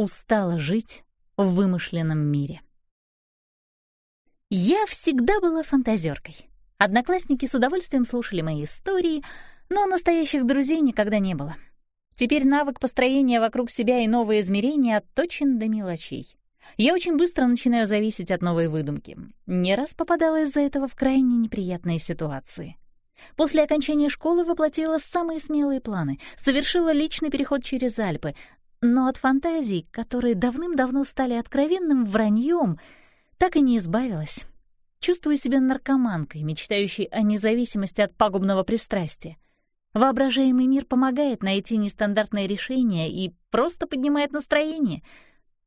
устала жить в вымышленном мире. Я всегда была фантазеркой. Одноклассники с удовольствием слушали мои истории, но настоящих друзей никогда не было. Теперь навык построения вокруг себя и новые измерения отточен до мелочей. Я очень быстро начинаю зависеть от новой выдумки. Не раз попадала из-за этого в крайне неприятные ситуации. После окончания школы воплотила самые смелые планы, совершила личный переход через Альпы, но от фантазий, которые давным-давно стали откровенным враньем, так и не избавилась. Чувствую себя наркоманкой, мечтающей о независимости от пагубного пристрастия. Воображаемый мир помогает найти нестандартное решение и просто поднимает настроение.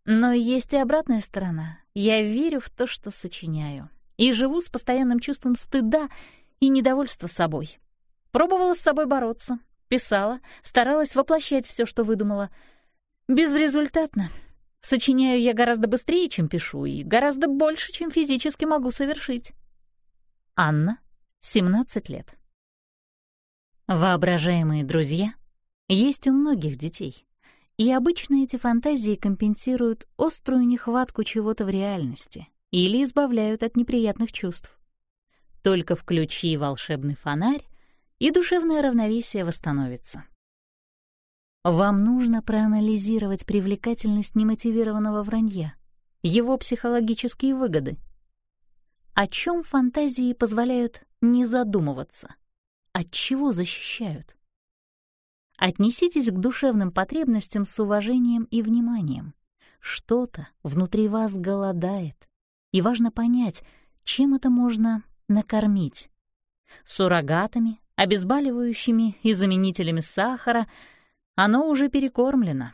Но есть и обратная сторона. Я верю в то, что сочиняю. И живу с постоянным чувством стыда и недовольства собой. Пробовала с собой бороться, писала, старалась воплощать все, что выдумала. Безрезультатно. Сочиняю я гораздо быстрее, чем пишу, и гораздо больше, чем физически могу совершить. Анна, 17 лет. Воображаемые друзья есть у многих детей, и обычно эти фантазии компенсируют острую нехватку чего-то в реальности или избавляют от неприятных чувств. Только включи волшебный фонарь, и душевное равновесие восстановится. Вам нужно проанализировать привлекательность немотивированного вранья, его психологические выгоды. О чем фантазии позволяют не задумываться? От чего защищают? Отнеситесь к душевным потребностям с уважением и вниманием. Что-то внутри вас голодает, и важно понять, чем это можно накормить. Суррогатами, обезболивающими и заменителями сахара оно уже перекормлено.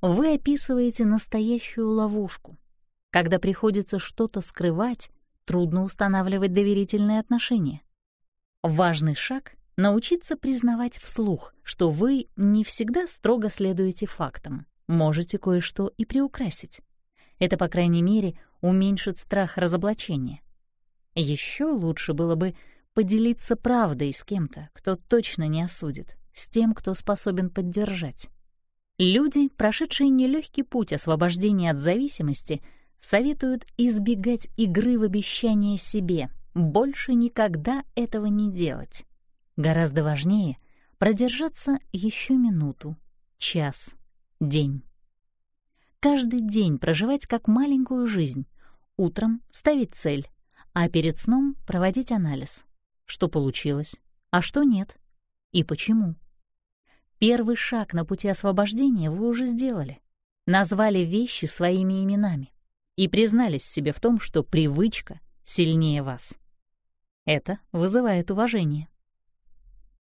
Вы описываете настоящую ловушку. Когда приходится что-то скрывать, трудно устанавливать доверительные отношения. Важный шаг — научиться признавать вслух, что вы не всегда строго следуете фактам, можете кое-что и приукрасить. Это, по крайней мере, уменьшит страх разоблачения. Еще лучше было бы поделиться правдой с кем-то, кто точно не осудит, с тем, кто способен поддержать. Люди, прошедшие нелегкий путь освобождения от зависимости, советуют избегать игры в обещания себе, больше никогда этого не делать. Гораздо важнее продержаться еще минуту, час, день. Каждый день проживать как маленькую жизнь, утром ставить цель, а перед сном проводить анализ. Что получилось, а что нет, и почему. Первый шаг на пути освобождения вы уже сделали. Назвали вещи своими именами и признались себе в том, что привычка сильнее вас. Это вызывает уважение.